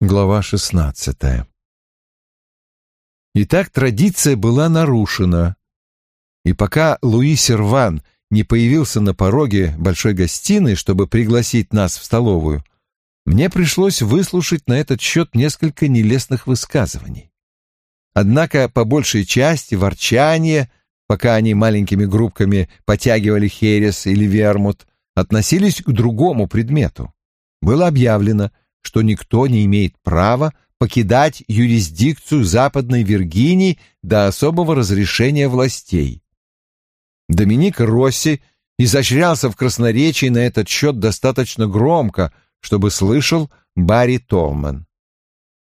Глава шестнадцатая. Итак, традиция была нарушена, и пока Луи Серван не появился на пороге большой гостиной, чтобы пригласить нас в столовую, мне пришлось выслушать на этот счет несколько нелестных высказываний. Однако, по большей части, ворчание, пока они маленькими группками потягивали херес или вермут, относились к другому предмету. Было объявлено — что никто не имеет права покидать юрисдикцию Западной Виргинии до особого разрешения властей. Доминик Росси изощрялся в красноречии на этот счет достаточно громко, чтобы слышал Барри Толман.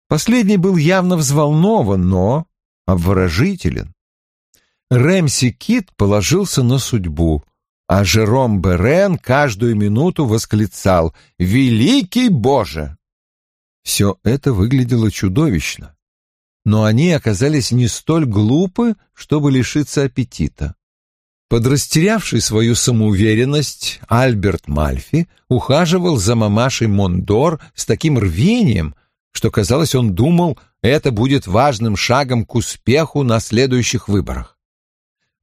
Последний был явно взволнован, но обворожителен. Рэмси Кит положился на судьбу, а Жером Берен каждую минуту восклицал «Великий Боже!». Все это выглядело чудовищно. Но они оказались не столь глупы, чтобы лишиться аппетита. Подрастерявший свою самоуверенность, Альберт Мальфи ухаживал за мамашей Мондор с таким рвением, что, казалось, он думал, это будет важным шагом к успеху на следующих выборах.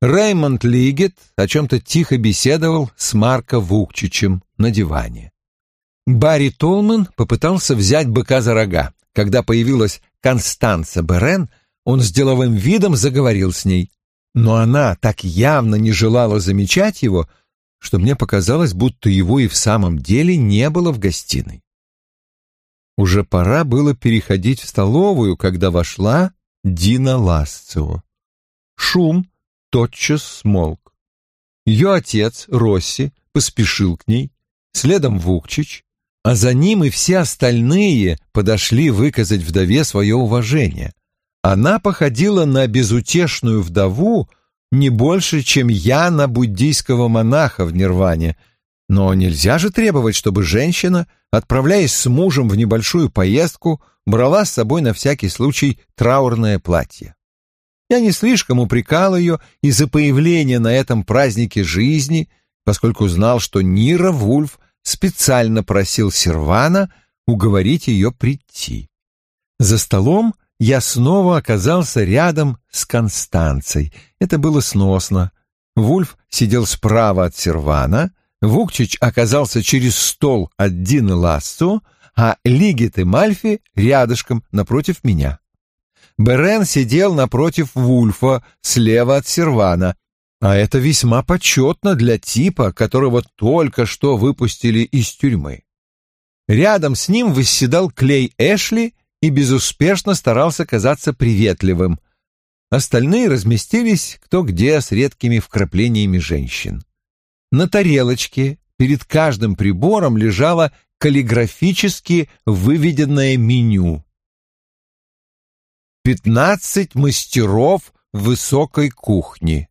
Реймонд Лигет о чем-то тихо беседовал с Марко Вукчичем на диване. Барри Толман попытался взять быка за рога. Когда появилась Констанца Берен, он с деловым видом заговорил с ней. Но она так явно не желала замечать его, что мне показалось, будто его и в самом деле не было в гостиной. Уже пора было переходить в столовую, когда вошла Дина Ласцио. Шум тотчас смолк. Ее отец, Росси, поспешил к ней, следом Вукчич, а за ним и все остальные подошли выказать вдове свое уважение. Она походила на безутешную вдову не больше, чем я на буддийского монаха в Нирване. Но нельзя же требовать, чтобы женщина, отправляясь с мужем в небольшую поездку, брала с собой на всякий случай траурное платье. Я не слишком упрекал ее из-за появления на этом празднике жизни, поскольку знал, что Нира Вульф специально просил Сервана уговорить ее прийти. За столом я снова оказался рядом с Констанцией. Это было сносно. Вульф сидел справа от Сервана, Вукчич оказался через стол от Дины Лассо, а Лигит и Мальфи рядышком напротив меня. Берен сидел напротив Вульфа, слева от Сервана, а это весьма почетно для типа, которого только что выпустили из тюрьмы. Рядом с ним восседал Клей Эшли и безуспешно старался казаться приветливым. Остальные разместились кто где с редкими вкраплениями женщин. На тарелочке перед каждым прибором лежало каллиграфически выведенное меню. «Пятнадцать мастеров высокой кухни»,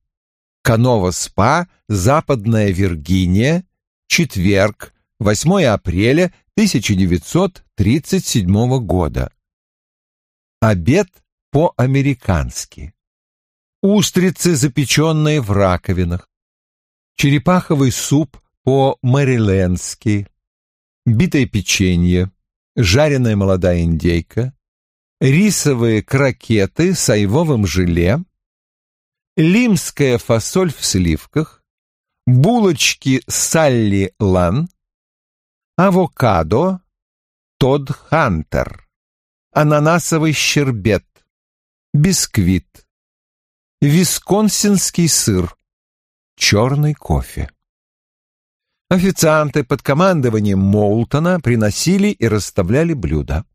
Канова-СПА, Западная Виргиния, четверг, 8 апреля 1937 года. Обед по-американски. Устрицы, запеченные в раковинах. Черепаховый суп по-мэрилендски. Битое печенье. Жареная молодая индейка. Рисовые крокеты с айвовым желе лимская фасоль в сливках, булочки Салли Лан, авокадо Тодд Хантер, ананасовый щербет, бисквит, висконсинский сыр, черный кофе. Официанты под командованием Моултона приносили и расставляли блюда.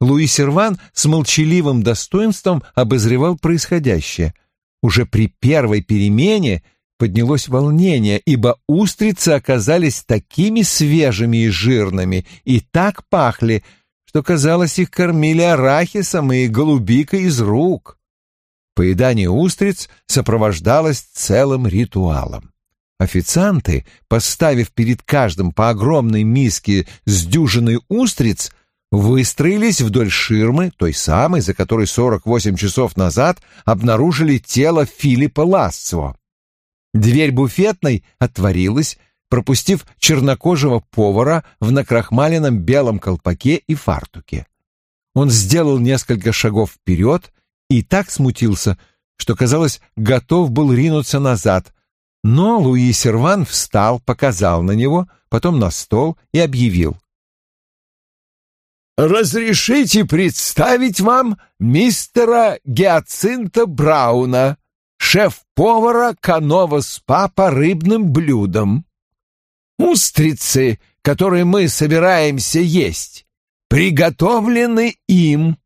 Луи Серван с молчаливым достоинством обозревал происходящее – уже при первой перемене поднялось волнение, ибо устрицы оказались такими свежими и жирными и так пахли, что, казалось, их кормили арахисом и голубикой из рук. Поедание устриц сопровождалось целым ритуалом. Официанты, поставив перед каждым по огромной миске с дюжиной устриц, выстроились вдоль ширмы, той самой, за которой 48 часов назад обнаружили тело Филиппа Лассо. Дверь буфетной отворилась, пропустив чернокожего повара в накрахмаленном белом колпаке и фартуке. Он сделал несколько шагов вперед и так смутился, что, казалось, готов был ринуться назад. Но Луи Серван встал, показал на него, потом на стол и объявил. «Разрешите представить вам мистера Гиацинта Брауна, шеф-повара Канова СПА по рыбным блюдам. Устрицы, которые мы собираемся есть, приготовлены им.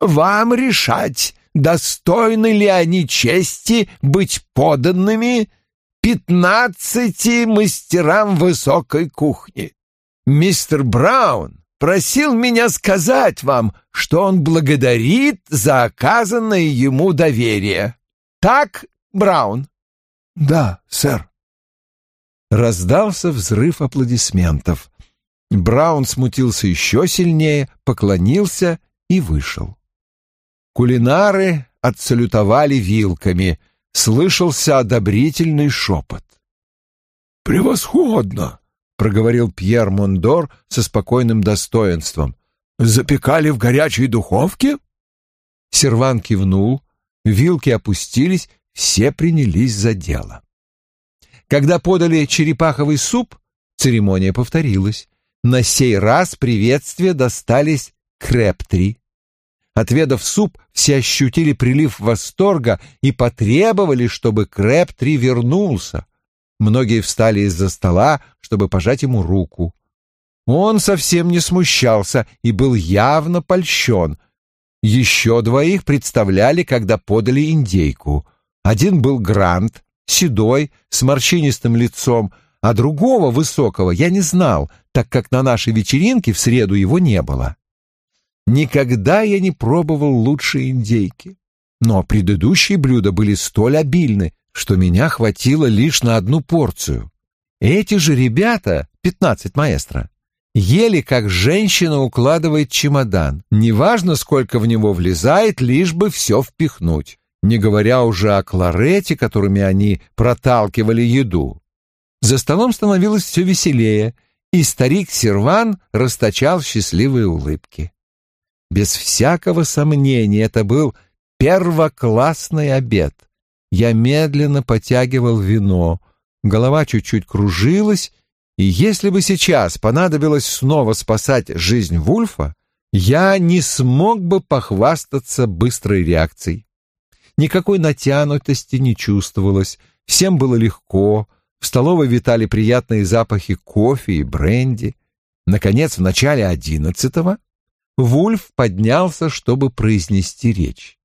Вам решать, достойны ли они чести быть поданными пятнадцати мастерам высокой кухни. Мистер Браун просил меня сказать вам, что он благодарит за оказанное ему доверие. Так, Браун? Да, сэр. Раздался взрыв аплодисментов. Браун смутился еще сильнее, поклонился и вышел. Кулинары отсалютовали вилками. Слышался одобрительный шепот. «Превосходно!» — проговорил Пьер Мондор со спокойным достоинством. «Запекали в горячей духовке?» Серван кивнул, вилки опустились, все принялись за дело. Когда подали черепаховый суп, церемония повторилась. На сей раз приветствия достались Крептри. Отведав суп, все ощутили прилив восторга и потребовали, чтобы Крептри вернулся. Многие встали из-за стола, чтобы пожать ему руку. Он совсем не смущался и был явно польщен. Еще двоих представляли, когда подали индейку. Один был Грант, седой, с морщинистым лицом, а другого, высокого, я не знал, так как на нашей вечеринке в среду его не было. Никогда я не пробовал лучшие индейки. Но предыдущие блюда были столь обильны, что меня хватило лишь на одну порцию. Эти же ребята, пятнадцать маэстро, ели, как женщина укладывает чемодан. Неважно, сколько в него влезает, лишь бы все впихнуть. Не говоря уже о кларете, которыми они проталкивали еду. За столом становилось все веселее, и старик Серван расточал счастливые улыбки. Без всякого сомнения, это был первоклассный обед. Я медленно потягивал вино, голова чуть-чуть кружилась, и если бы сейчас понадобилось снова спасать жизнь Вульфа, я не смог бы похвастаться быстрой реакцией. Никакой натянутости не чувствовалось, всем было легко, в столовой витали приятные запахи кофе и бренди. Наконец, в начале одиннадцатого Вульф поднялся, чтобы произнести речь.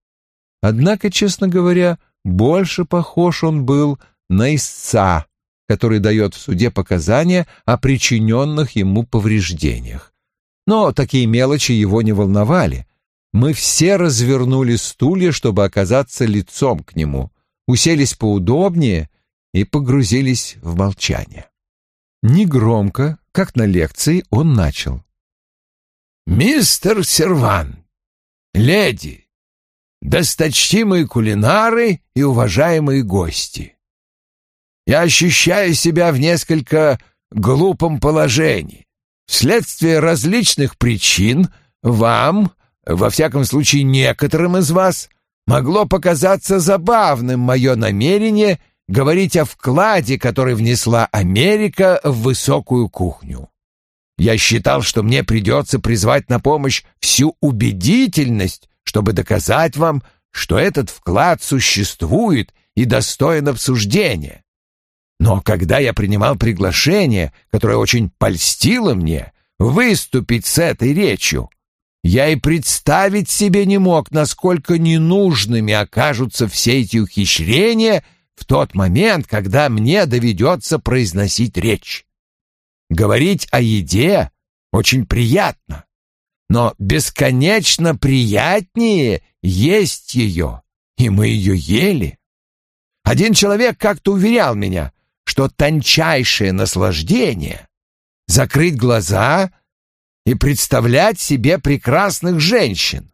Однако, честно говоря, больше похож он был на истца, который дает в суде показания о причиненных ему повреждениях. Но такие мелочи его не волновали. Мы все развернули стулья, чтобы оказаться лицом к нему, уселись поудобнее и погрузились в молчание. Негромко, как на лекции, он начал. «Мистер Серван, леди, досточтимые кулинары и уважаемые гости, я ощущаю себя в несколько глупом положении. Вследствие различных причин вам, во всяком случае некоторым из вас, могло показаться забавным мое намерение говорить о вкладе, который внесла Америка в высокую кухню. Я считал, что мне придется призвать на помощь всю убедительность, чтобы доказать вам, что этот вклад существует и достоин обсуждения. Но когда я принимал приглашение, которое очень польстило мне, выступить с этой речью, я и представить себе не мог, насколько ненужными окажутся все эти ухищрения в тот момент, когда мне доведется произносить речь. Говорить о еде очень приятно, но бесконечно приятнее есть ее, и мы ее ели. Один человек как-то уверял меня, что тончайшее наслаждение — закрыть глаза и представлять себе прекрасных женщин.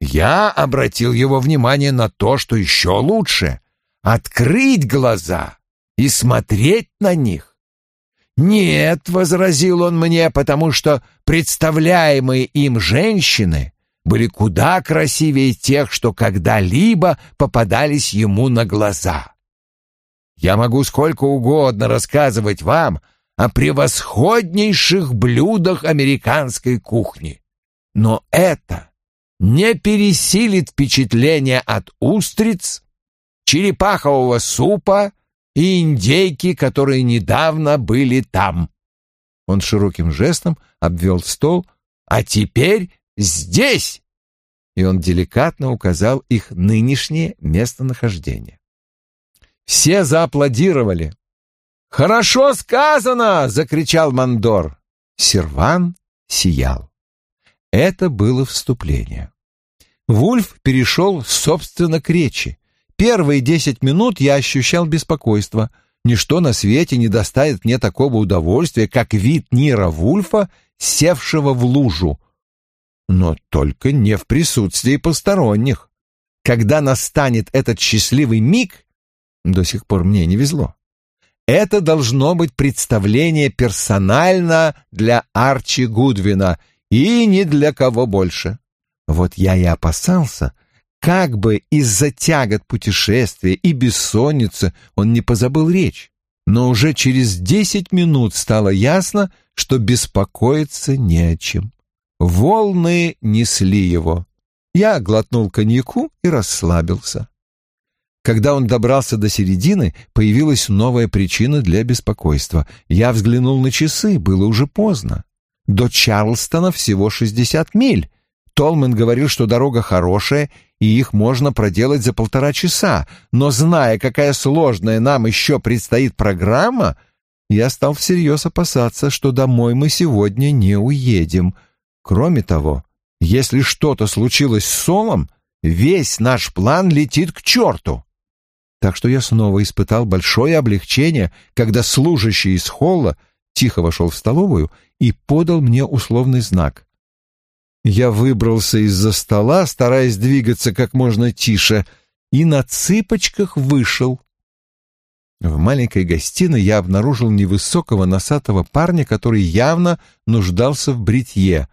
Я обратил его внимание на то, что еще лучше — открыть глаза и смотреть на них. «Нет», — возразил он мне, потому что представляемые им женщины были куда красивее тех, что когда-либо попадались ему на глаза. Я могу сколько угодно рассказывать вам о превосходнейших блюдах американской кухни, но это не пересилит впечатление от устриц, черепахового супа и индейки, которые недавно были там. Он широким жестом обвел стол, а теперь здесь. И он деликатно указал их нынешнее местонахождение. Все зааплодировали. «Хорошо сказано!» — закричал Мандор. Серван сиял. Это было вступление. Вульф перешел, собственно, к речи. Первые десять минут я ощущал беспокойство. Ничто на свете не доставит мне такого удовольствия, как вид Нира Вульфа, севшего в лужу. Но только не в присутствии посторонних. Когда настанет этот счастливый миг, до сих пор мне не везло. Это должно быть представление персонально для Арчи Гудвина и ни для кого больше. Вот я и опасался, как бы из-за тягот путешествия и бессонницы он не позабыл речь. Но уже через десять минут стало ясно, что беспокоиться не о чем. Волны несли его. Я глотнул коньяку и расслабился. Когда он добрался до середины, появилась новая причина для беспокойства. Я взглянул на часы, было уже поздно. До Чарлстона всего шестьдесят миль. Толмен говорил, что дорога хорошая, и их можно проделать за полтора часа, но зная, какая сложная нам еще предстоит программа, я стал всерьез опасаться, что домой мы сегодня не уедем. Кроме того, если что-то случилось с Солом, весь наш план летит к черту. Так что я снова испытал большое облегчение, когда служащий из холла тихо вошел в столовую и подал мне условный знак. Я выбрался из-за стола, стараясь двигаться как можно тише, и на цыпочках вышел. В маленькой гостиной я обнаружил невысокого носатого парня, который явно нуждался в бритье.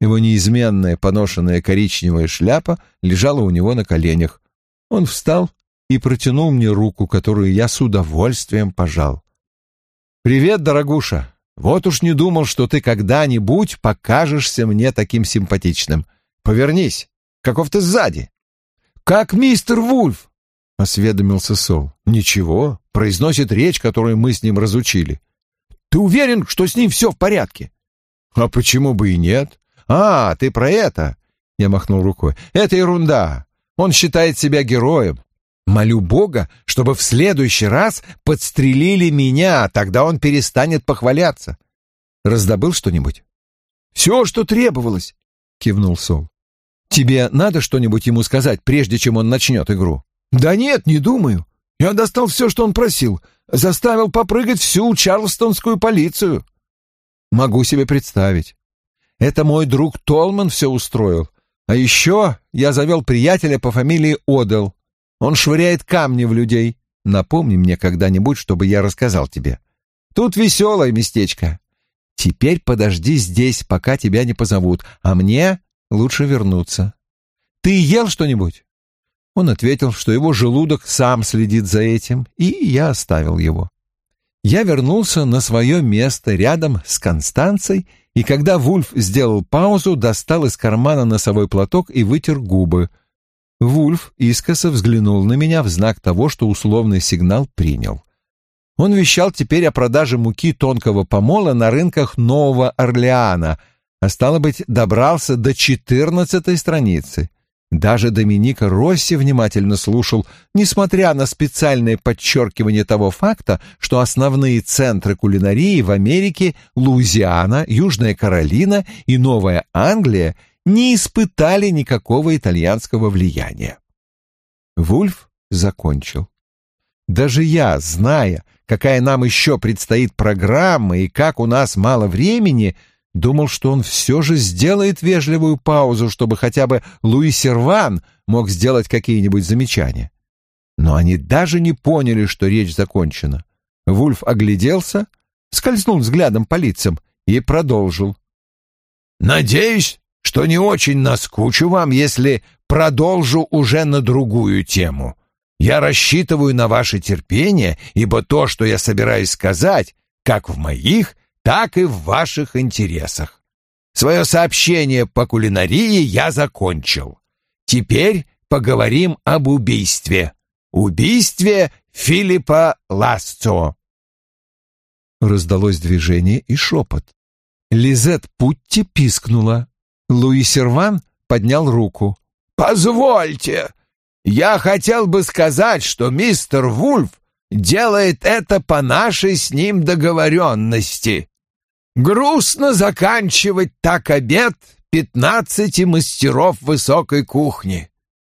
Его неизменная поношенная коричневая шляпа лежала у него на коленях. Он встал и протянул мне руку, которую я с удовольствием пожал. «Привет, дорогуша! Вот уж не думал, что ты когда-нибудь покажешься мне таким симпатичным. Повернись, каков ты сзади!» «Как мистер Вульф!» — осведомился Сол. «Ничего, произносит речь, которую мы с ним разучили». «Ты уверен, что с ним все в порядке?» «А почему бы и нет?» «А, ты про это?» — я махнул рукой. «Это ерунда. Он считает себя героем. Молю Бога, чтобы в следующий раз подстрелили меня, тогда он перестанет похваляться. Раздобыл что-нибудь? Все, что требовалось, кивнул Сол. Тебе надо что-нибудь ему сказать, прежде чем он начнет игру? Да нет, не думаю. Я достал все, что он просил. Заставил попрыгать всю чарлстонскую полицию. Могу себе представить. Это мой друг Толман все устроил. А еще я завел приятеля по фамилии Одел. Он швыряет камни в людей. Напомни мне когда-нибудь, чтобы я рассказал тебе. Тут веселое местечко. Теперь подожди здесь, пока тебя не позовут, а мне лучше вернуться. Ты ел что-нибудь?» Он ответил, что его желудок сам следит за этим, и я оставил его. Я вернулся на свое место рядом с Констанцией, и когда Вульф сделал паузу, достал из кармана носовой платок и вытер губы — Вульф искоса взглянул на меня в знак того, что условный сигнал принял. Он вещал теперь о продаже муки тонкого помола на рынках Нового Орлеана, а стало быть, добрался до четырнадцатой страницы. Даже Доминика Росси внимательно слушал, несмотря на специальное подчеркивание того факта, что основные центры кулинарии в Америке — Луизиана, Южная Каролина и Новая Англия — не испытали никакого итальянского влияния. Вульф закончил. Даже я, зная, какая нам еще предстоит программа и как у нас мало времени, думал, что он все же сделает вежливую паузу, чтобы хотя бы Луи Серван мог сделать какие-нибудь замечания. Но они даже не поняли, что речь закончена. Вульф огляделся, скользнул взглядом по лицам и продолжил. «Надеюсь, что не очень наскучу вам, если продолжу уже на другую тему. Я рассчитываю на ваше терпение, ибо то, что я собираюсь сказать, как в моих, так и в ваших интересах. Свое сообщение по кулинарии я закончил. Теперь поговорим об убийстве. Убийстве Филиппа Ласцо. Раздалось движение и шепот. Лизет Путти пискнула. Луи Серван поднял руку. «Позвольте, я хотел бы сказать, что мистер Вульф делает это по нашей с ним договоренности. Грустно заканчивать так обед пятнадцати мастеров высокой кухни.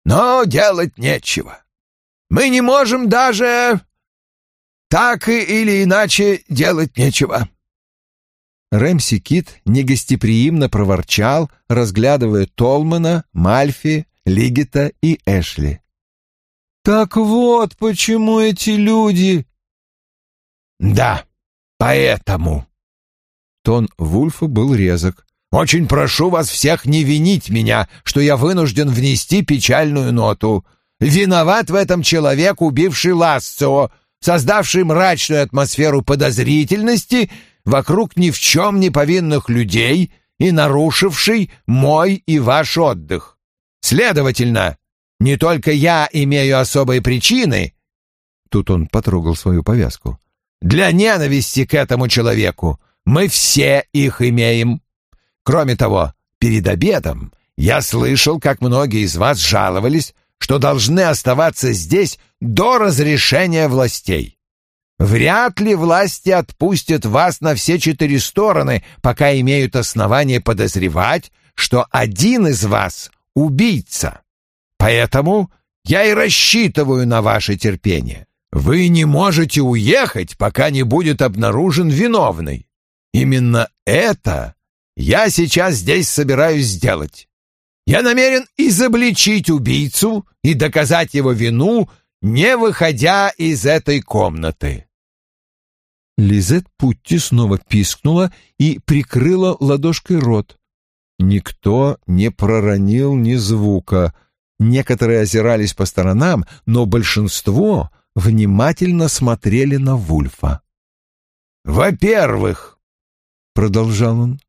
Но делать нечего. Мы не можем даже... Так или иначе делать нечего. Рэмси Кит негостеприимно проворчал, разглядывая Толмана, Мальфи, Лигита и Эшли. «Так вот почему эти люди...» «Да, поэтому...» Тон Вульфа был резок. «Очень прошу вас всех не винить меня, что я вынужден внести печальную ноту. Виноват в этом человек, убивший Ласцо, создавший мрачную атмосферу подозрительности вокруг ни в чем не повинных людей и нарушивший мой и ваш отдых. Следовательно, не только я имею особые причины, тут он потрогал свою повязку, для ненависти к этому человеку. Мы все их имеем. Кроме того, перед обедом я слышал, как многие из вас жаловались, что должны оставаться здесь до разрешения властей. Вряд ли власти отпустят вас на все четыре стороны, пока имеют основания подозревать, что один из вас — убийца. Поэтому я и рассчитываю на ваше терпение. Вы не можете уехать, пока не будет обнаружен виновный. Именно это я сейчас здесь собираюсь сделать. Я намерен изобличить убийцу и доказать его вину, не выходя из этой комнаты. Лизет Путти снова пискнула и прикрыла ладошкой рот. Никто не проронил ни звука. Некоторые озирались по сторонам, но большинство внимательно смотрели на Вульфа. «Во-первых», — продолжал он,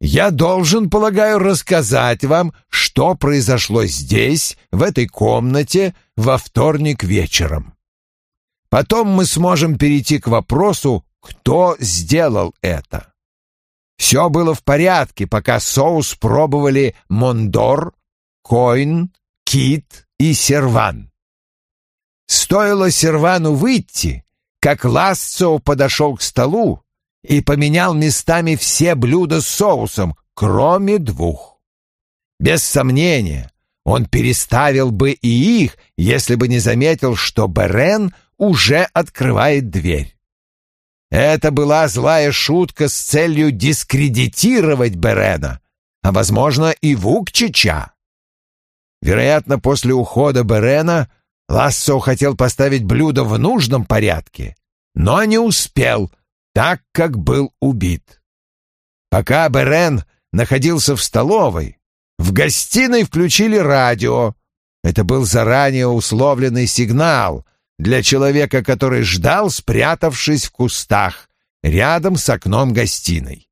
я должен, полагаю, рассказать вам, что произошло здесь, в этой комнате, во вторник вечером. Потом мы сможем перейти к вопросу, кто сделал это. Все было в порядке, пока соус пробовали Мондор, Койн, Кит и Серван. Стоило Сервану выйти, как Лассо подошел к столу и поменял местами все блюда с соусом, кроме двух. Без сомнения, он переставил бы и их, если бы не заметил, что Берен уже открывает дверь. Это была злая шутка с целью дискредитировать Берена, а, возможно, и Вукчича. Вероятно, после ухода Берена Лассо хотел поставить блюдо в нужном порядке, но не успел — так, как был убит. Пока Берен находился в столовой, в гостиной включили радио. Это был заранее условленный сигнал для человека, который ждал, спрятавшись в кустах, рядом с окном гостиной.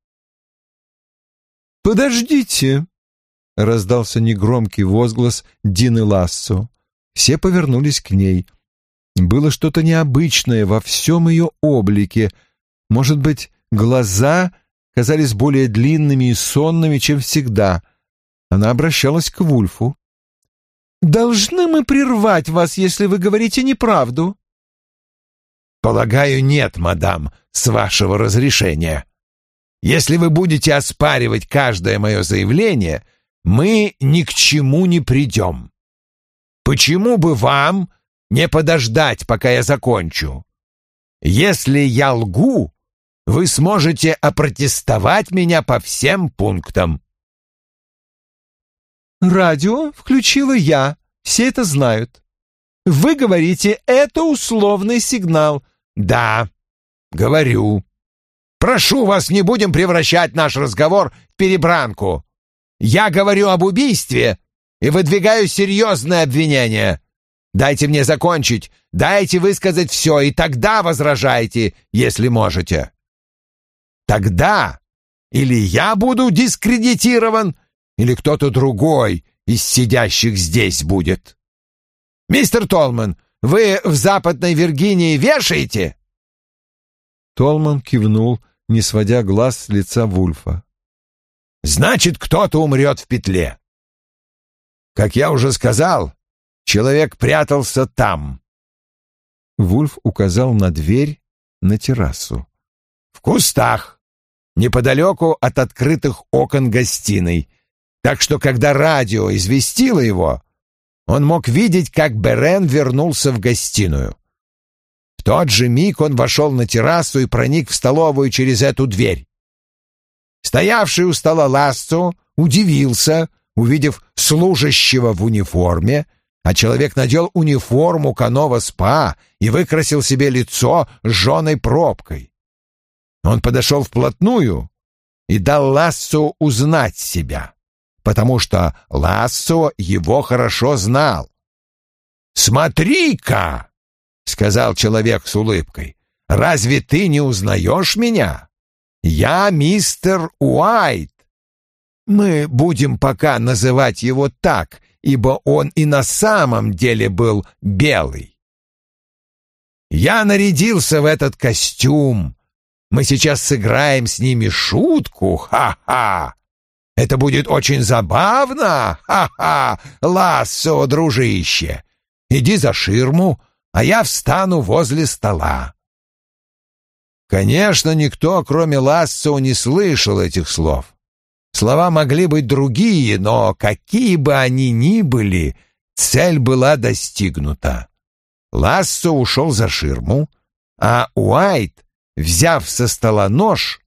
«Подождите!» — раздался негромкий возглас Дины Лассо. Все повернулись к ней. Было что-то необычное во всем ее облике — может быть, глаза казались более длинными и сонными, чем всегда. Она обращалась к Вульфу. «Должны мы прервать вас, если вы говорите неправду?» «Полагаю, нет, мадам, с вашего разрешения. Если вы будете оспаривать каждое мое заявление, мы ни к чему не придем. Почему бы вам не подождать, пока я закончу? Если я лгу, вы сможете опротестовать меня по всем пунктам. Радио включила я, все это знают. Вы говорите, это условный сигнал. Да, говорю. Прошу вас, не будем превращать наш разговор в перебранку. Я говорю об убийстве и выдвигаю серьезное обвинение. Дайте мне закончить, дайте высказать все, и тогда возражайте, если можете. Тогда или я буду дискредитирован, или кто-то другой из сидящих здесь будет. Мистер Толман, вы в Западной Виргинии вешаете?» Толман кивнул, не сводя глаз с лица Вульфа. «Значит, кто-то умрет в петле. Как я уже сказал, человек прятался там». Вульф указал на дверь на террасу. «В кустах, неподалеку от открытых окон гостиной. Так что, когда радио известило его, он мог видеть, как Берен вернулся в гостиную. В тот же миг он вошел на террасу и проник в столовую через эту дверь. Стоявший у стола Ласцо удивился, увидев служащего в униформе, а человек надел униформу Канова СПА и выкрасил себе лицо жженой пробкой. Он подошел вплотную и дал Лассо узнать себя потому что Лассо его хорошо знал. «Смотри-ка!» — сказал человек с улыбкой. «Разве ты не узнаешь меня? Я мистер Уайт. Мы будем пока называть его так, ибо он и на самом деле был белый. Я нарядился в этот костюм. Мы сейчас сыграем с ними шутку, ха-ха. Это будет очень забавно! Ха-ха! Лассо, дружище! Иди за ширму, а я встану возле стола». Конечно, никто, кроме Лассо, не слышал этих слов. Слова могли быть другие, но какие бы они ни были, цель была достигнута. Лассо ушел за ширму, а Уайт, взяв со стола нож,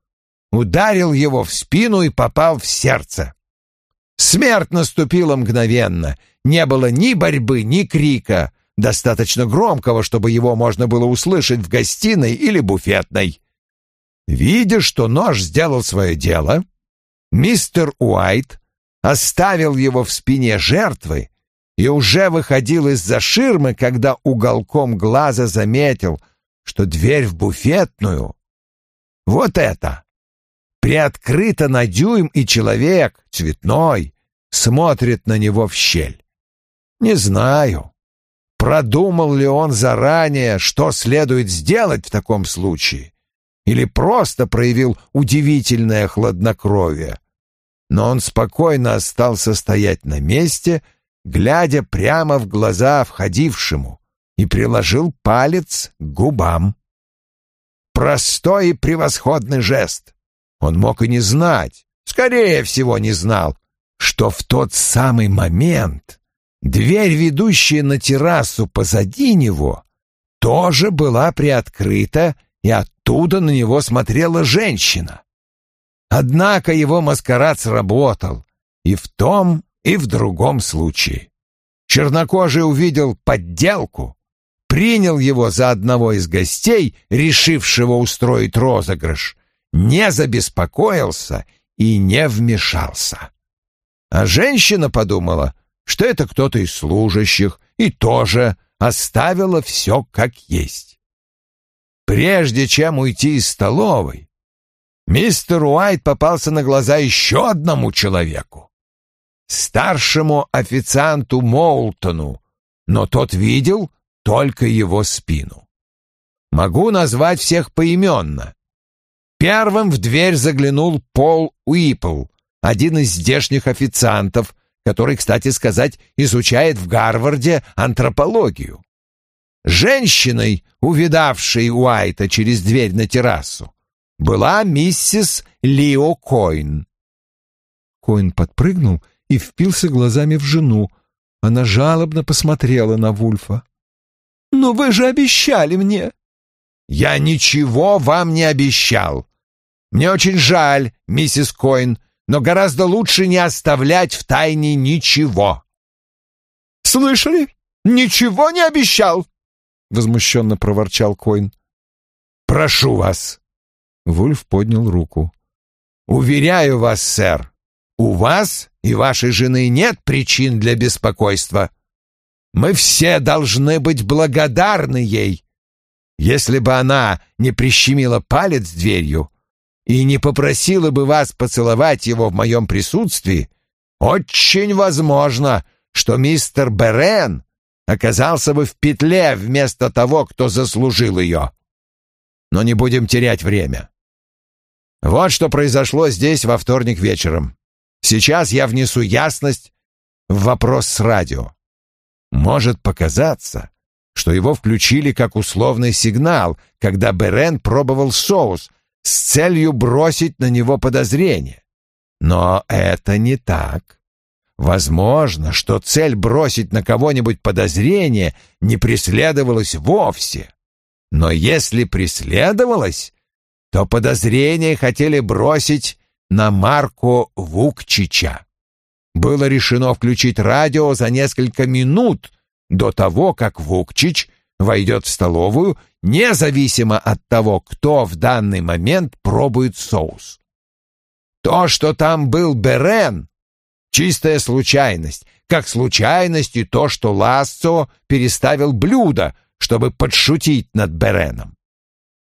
ударил его в спину и попал в сердце. Смерть наступила мгновенно. Не было ни борьбы, ни крика, достаточно громкого, чтобы его можно было услышать в гостиной или буфетной. Видя, что нож сделал свое дело, мистер Уайт оставил его в спине жертвы и уже выходил из-за ширмы, когда уголком глаза заметил, что дверь в буфетную — вот это приоткрыто на дюйм, и человек, цветной, смотрит на него в щель. Не знаю, продумал ли он заранее, что следует сделать в таком случае, или просто проявил удивительное хладнокровие. Но он спокойно остался стоять на месте, глядя прямо в глаза входившему, и приложил палец к губам. Простой и превосходный жест. Он мог и не знать, скорее всего, не знал, что в тот самый момент дверь, ведущая на террасу позади него, тоже была приоткрыта, и оттуда на него смотрела женщина. Однако его маскарад сработал и в том, и в другом случае. Чернокожий увидел подделку, принял его за одного из гостей, решившего устроить розыгрыш, не забеспокоился и не вмешался. А женщина подумала, что это кто-то из служащих, и тоже оставила все как есть. Прежде чем уйти из столовой, мистер Уайт попался на глаза еще одному человеку. Старшему официанту Моултону, но тот видел только его спину. Могу назвать всех поименно. Первым в дверь заглянул Пол Уипл, один из здешних официантов, который, кстати сказать, изучает в Гарварде антропологию. Женщиной, увидавшей Уайта через дверь на террасу, была миссис Лио Койн. Койн подпрыгнул и впился глазами в жену. Она жалобно посмотрела на Вульфа. «Но вы же обещали мне!» «Я ничего вам не обещал. Мне очень жаль, миссис Койн, но гораздо лучше не оставлять в тайне ничего». «Слышали? Ничего не обещал!» — возмущенно проворчал Койн. «Прошу вас, Вульф поднял руку. «Уверяю вас, сэр, у вас и вашей жены нет причин для беспокойства. Мы все должны быть благодарны ей. Если бы она не прищемила палец дверью и не попросила бы вас поцеловать его в моем присутствии, очень возможно, что мистер Берен оказался бы в петле вместо того, кто заслужил ее. Но не будем терять время. Вот что произошло здесь во вторник вечером. Сейчас я внесу ясность в вопрос с радио. Может показаться, что его включили как условный сигнал, когда Берен пробовал соус с целью бросить на него подозрение. Но это не так. Возможно, что цель бросить на кого-нибудь подозрение не преследовалась вовсе. Но если преследовалась, то подозрение хотели бросить на Марко Вукчича. Было решено включить радио за несколько минут до того, как Вукчич войдет в столовую, независимо от того, кто в данный момент пробует соус. То, что там был Берен, чистая случайность, как случайность и то, что Лассо переставил блюдо, чтобы подшутить над Береном.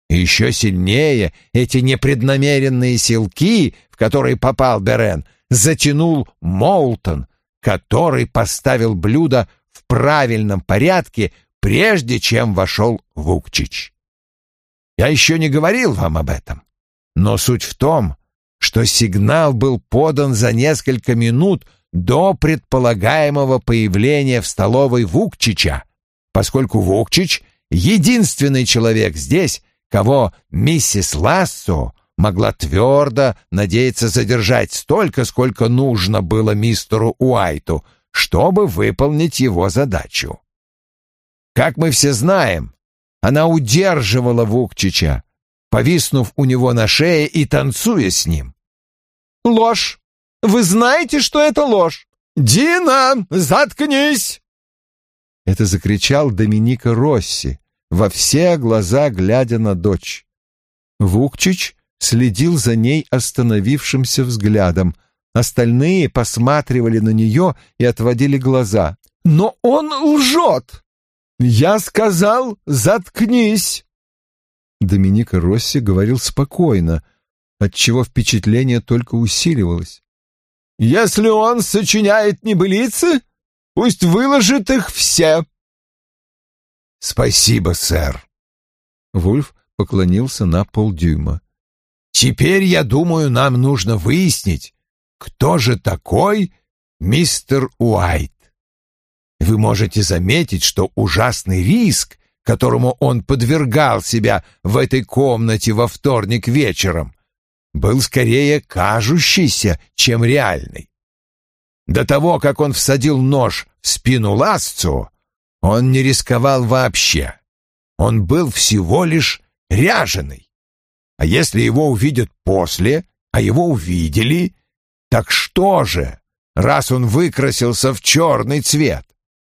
Еще сильнее эти непреднамеренные силки, в которые попал Берен, затянул Молтон, который поставил блюдо правильном порядке, прежде чем вошел Вукчич. Я еще не говорил вам об этом, но суть в том, что сигнал был подан за несколько минут до предполагаемого появления в столовой Вукчича, поскольку Вукчич — единственный человек здесь, кого миссис Лассо могла твердо надеяться задержать столько, сколько нужно было мистеру Уайту, чтобы выполнить его задачу. Как мы все знаем, она удерживала Вукчича, повиснув у него на шее и танцуя с ним. «Ложь! Вы знаете, что это ложь!» «Дина, заткнись!» Это закричал Доминика Росси, во все глаза глядя на дочь. Вукчич следил за ней остановившимся взглядом. Остальные посматривали на нее и отводили глаза. «Но он лжет!» «Я сказал, заткнись!» Доминика Росси говорил спокойно, отчего впечатление только усиливалось. «Если он сочиняет небылицы, пусть выложит их все!» «Спасибо, сэр!» Вульф поклонился на полдюйма. «Теперь, я думаю, нам нужно выяснить, кто же такой мистер Уайт. Вы можете заметить, что ужасный риск, которому он подвергал себя в этой комнате во вторник вечером, был скорее кажущийся, чем реальный. До того, как он всадил нож в спину Ласцу, он не рисковал вообще. Он был всего лишь ряженый. А если его увидят после, а его увидели, так что же, раз он выкрасился в черный цвет?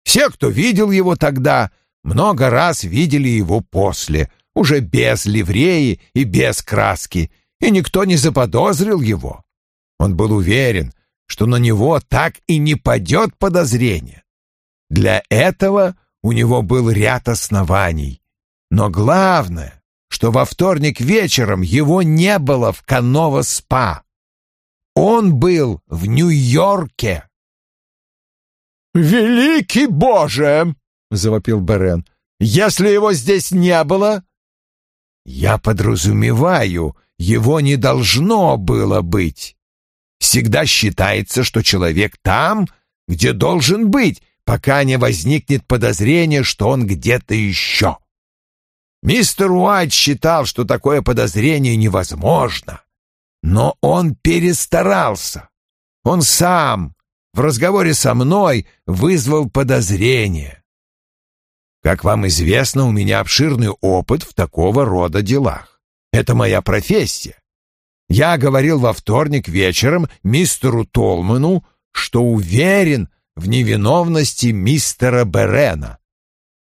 Все, кто видел его тогда, много раз видели его после, уже без ливреи и без краски, и никто не заподозрил его. Он был уверен, что на него так и не падет подозрение. Для этого у него был ряд оснований. Но главное, что во вторник вечером его не было в Канова-спа. Он был в Нью-Йорке. «Великий Боже!» — завопил Берен. «Если его здесь не было...» «Я подразумеваю, его не должно было быть. Всегда считается, что человек там, где должен быть, пока не возникнет подозрение, что он где-то еще. Мистер Уайт считал, что такое подозрение невозможно, но он перестарался. Он сам в разговоре со мной вызвал подозрение. Как вам известно, у меня обширный опыт в такого рода делах. Это моя профессия. Я говорил во вторник вечером мистеру Толману, что уверен, в невиновности мистера Берена,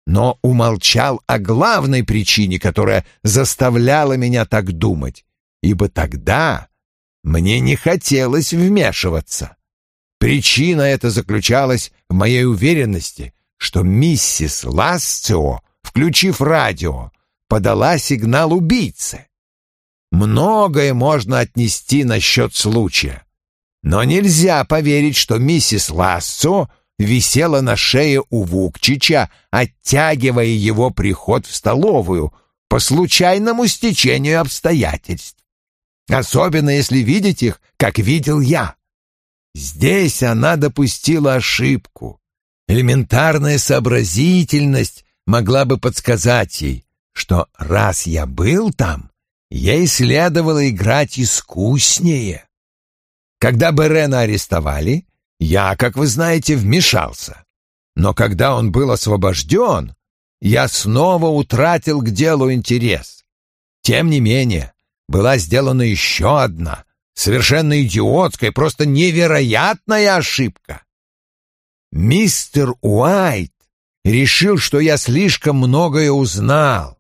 но умолчал о главной причине, которая заставляла меня так думать. Ибо тогда мне не хотелось вмешиваться. Причина эта заключалась в моей уверенности, что миссис Ласцио, включив радио, подала сигнал убийце. Многое можно отнести насчет случая, но нельзя поверить, что миссис Лассо висела на шее у Вукчича, оттягивая его приход в столовую по случайному стечению обстоятельств. Особенно если видеть их, как видел я. Здесь она допустила ошибку. Элементарная сообразительность могла бы подсказать ей, что раз я был там, ей следовало играть искуснее. Когда Берена арестовали, я, как вы знаете, вмешался. Но когда он был освобожден, я снова утратил к делу интерес. Тем не менее, была сделана еще одна, совершенно идиотская, просто невероятная ошибка. Мистер Уайт решил, что я слишком многое узнал,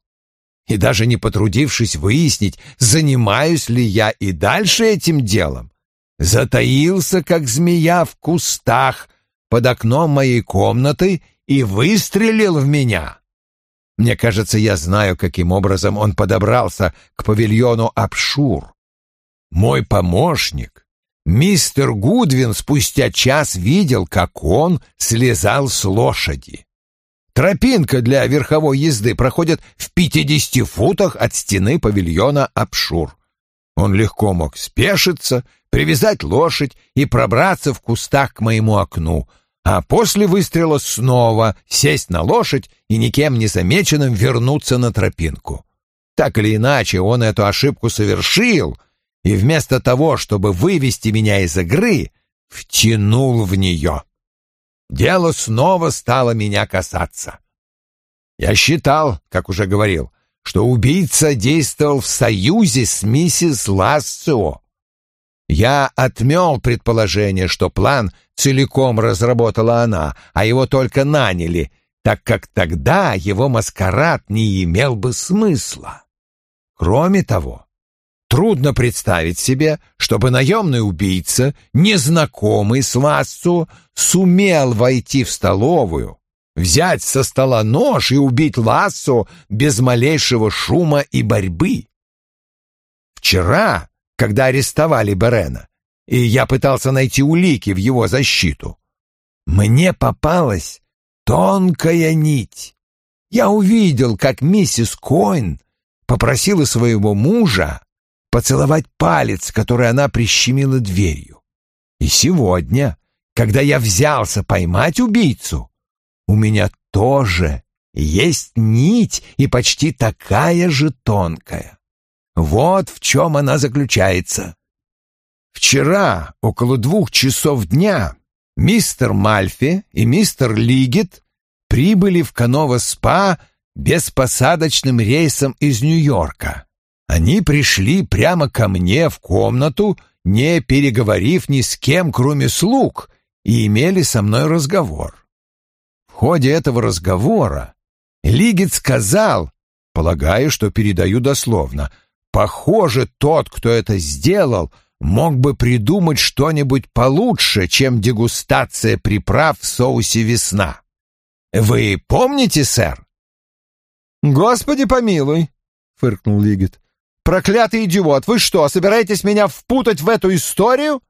и даже не потрудившись выяснить, занимаюсь ли я и дальше этим делом, затаился, как змея в кустах под окном моей комнаты и выстрелил в меня. Мне кажется, я знаю, каким образом он подобрался к павильону Апшур. Мой помощник, мистер Гудвин, спустя час видел, как он слезал с лошади. Тропинка для верховой езды проходит в пятидесяти футах от стены павильона Апшур. Он легко мог спешиться, привязать лошадь и пробраться в кустах к моему окну, а после выстрела снова сесть на лошадь и никем не замеченным вернуться на тропинку. Так или иначе, он эту ошибку совершил, и вместо того, чтобы вывести меня из игры, втянул в нее. Дело снова стало меня касаться. Я считал, как уже говорил, что убийца действовал в союзе с миссис Лассо. Я отмел предположение, что план целиком разработала она, а его только наняли, так как тогда его маскарад не имел бы смысла. Кроме того, трудно представить себе, чтобы наемный убийца, незнакомый с Лассо, сумел войти в столовую, взять со стола нож и убить Лассо без малейшего шума и борьбы. Вчера, когда арестовали Берена, и я пытался найти улики в его защиту, мне попалась тонкая нить. Я увидел, как миссис Койн попросила своего мужа поцеловать палец, который она прищемила дверью. И сегодня, когда я взялся поймать убийцу, у меня тоже есть нить и почти такая же тонкая. Вот в чем она заключается. Вчера, около двух часов дня, мистер Мальфи и мистер Лигет прибыли в Канова-спа беспосадочным рейсом из Нью-Йорка. Они пришли прямо ко мне в комнату, не переговорив ни с кем, кроме слуг, и имели со мной разговор ходе этого разговора Лигит сказал, полагаю, что передаю дословно, «Похоже, тот, кто это сделал, мог бы придумать что-нибудь получше, чем дегустация приправ в соусе «Весна». Вы помните, сэр?» «Господи помилуй!» — фыркнул Лигит. «Проклятый идиот! Вы что, собираетесь меня впутать в эту историю?»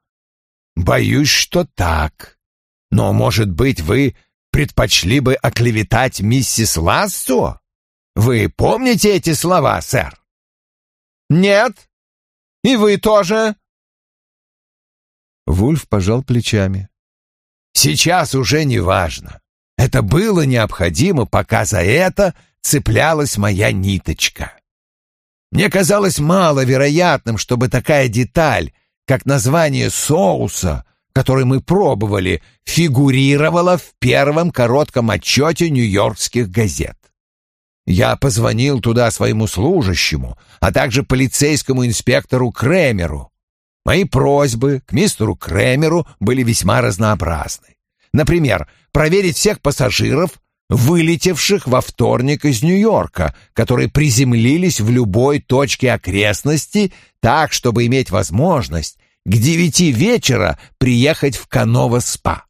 «Боюсь, что так. Но, может быть, вы предпочли бы оклеветать миссис Лассо? Вы помните эти слова, сэр? Нет. И вы тоже. Вульф пожал плечами. Сейчас уже не важно. Это было необходимо, пока за это цеплялась моя ниточка. Мне казалось маловероятным, чтобы такая деталь, как название соуса, который мы пробовали, фигурировала в первом коротком отчете нью-йоркских газет. Я позвонил туда своему служащему, а также полицейскому инспектору Кремеру. Мои просьбы к мистеру Кремеру были весьма разнообразны. Например, проверить всех пассажиров, вылетевших во вторник из Нью-Йорка, которые приземлились в любой точке окрестности так, чтобы иметь возможность к девяти вечера приехать в Канова-спа.